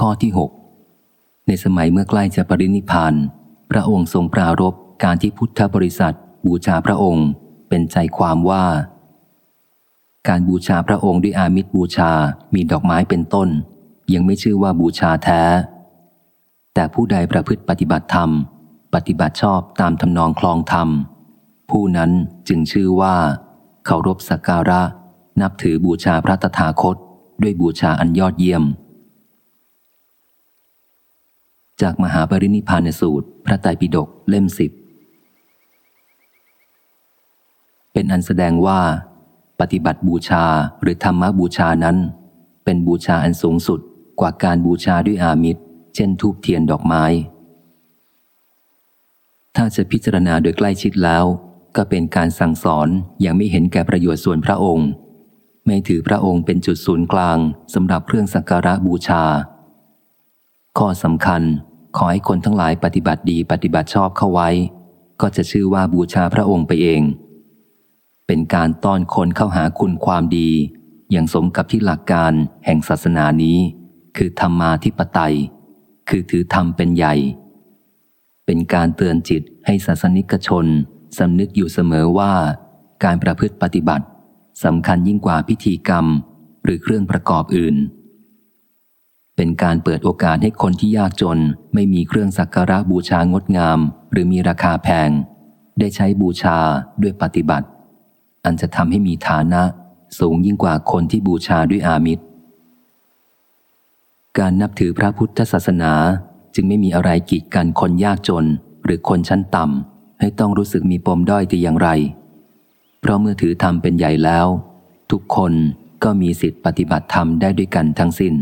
ข้อที่หกในสมัยเมื่อใกล้จะปรินิพานพระองค์ทรงปรารบการที่พุทธบริษัท บูชาพระองค์เป็นใจความว่า การบูชาพระองค์ด้วยอามิตรบูชา มีดอกไม้เป็นต้น ยังไม่ชื่อว่าบูชาแท้ แต่ผู้ใดประพฤติปฏิบัติธรรม ปฏิบัติชอบตามทำนองคลองธรรม ผู้นั้นจึงชื่อว่าเคารพสักการะ นับถือบูชาพระตถาคต ด้วยบูชาอันยอดเยี่ยม จากมหาปรินิพานสูตร พระไตรปิฎกเล่มสิบ เป็นอันแสดงว่า ปฏิบัติบูชาหรือธรรมบูชานั้น เป็นบูชาอันสูงสุดกว่าการบูชาด้วยอามิตร เช่นทูบเทียนดอกไม้ ถ้าจะพิจารณาโดยใกล้ชิดแล้ว ก็เป็นการสั่งสอนอย่างไม่เห็นแก่ประโยชน์ส่วนพระองค์ ไม่ถือพระองค์เป็นจุดศูนย์กลางสำหรับเครื่องสักการะบูชาข้อสำคัญ ขอให้คนทั้งหลายปฏิบัติดีปฏิบัติชอบเข้าไว้ ก็จะชื่อว่าบูชาพระองค์ไปเอง เป็นการต้อนคนเข้าหาคุณความดี อย่างสมกับที่หลักการแห่งศาสนานี้ คือธรรมาธิปไตย คือถือธรรมเป็นใหญ่ เป็นการเตือนจิตให้ศาสนิกชนสำนึกอยู่เสมอว่า การประพฤติปฏิบัติสำคัญยิ่งกว่าพิธีกรรม หรือเครื่องประกอบอื่น เป็นการเปิดโอกาสให้คนที่ยากจน ไม่มีเครื่องสักการะบูชางดงาม หรือมีราคาแพง ได้ใช้บูชาด้วยปฏิบัติ อันจะทำให้มีฐานะสูงยิ่งกว่าคนที่บูชาด้วยอามิตร การนับถือพระพุทธศาสนาจึงไม่มีอะไรกีดกันคนยากจน หรือคนชั้นต่ำให้ต้องรู้สึกมีปมด้อยแต่อย่างไร เพราะเมื่อถือธรรมเป็นใหญ่แล้ว ทุกคนก็มีสิทธิปฏิบัติธรรมได้ด้วยกันทั้งสิน้น